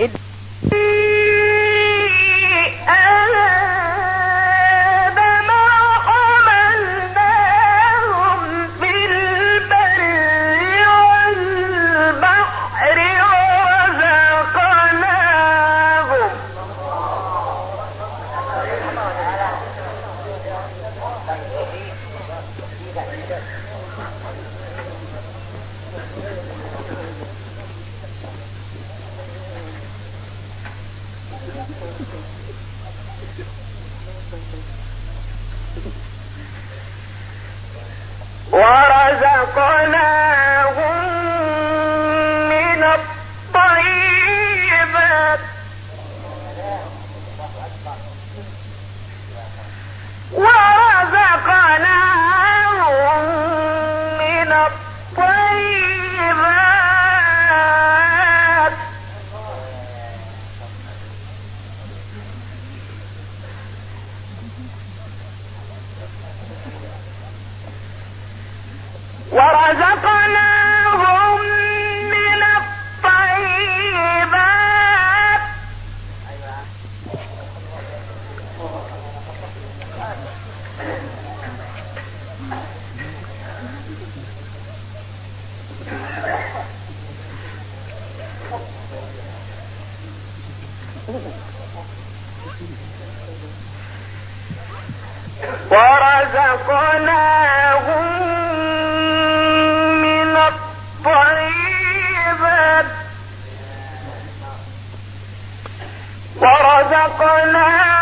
It. الصلاة ورزقناهم من الطيبات. ورزقناهم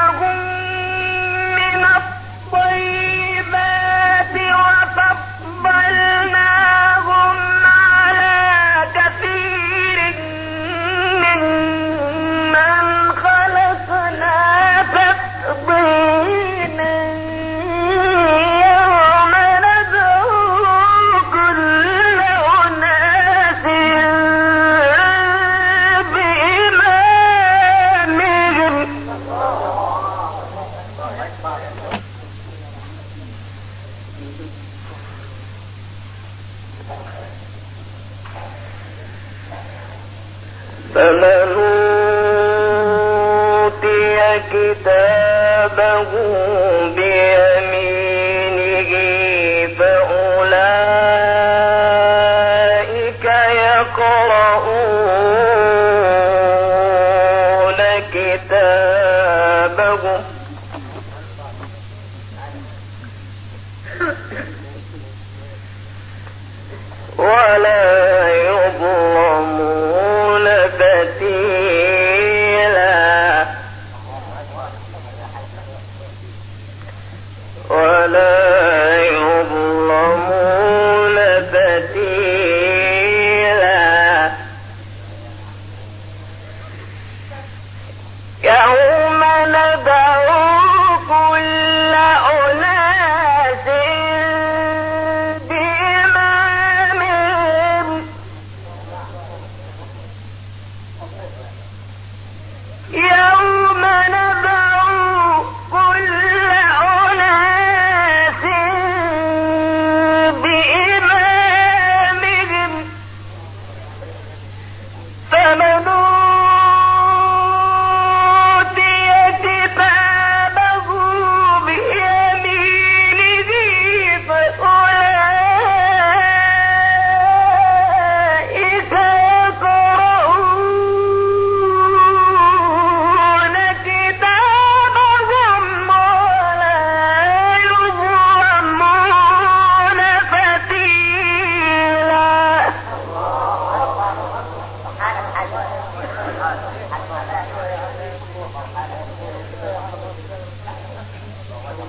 فمن أوتي كتابه بيمينه فأولئك يقرؤون ala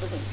Listen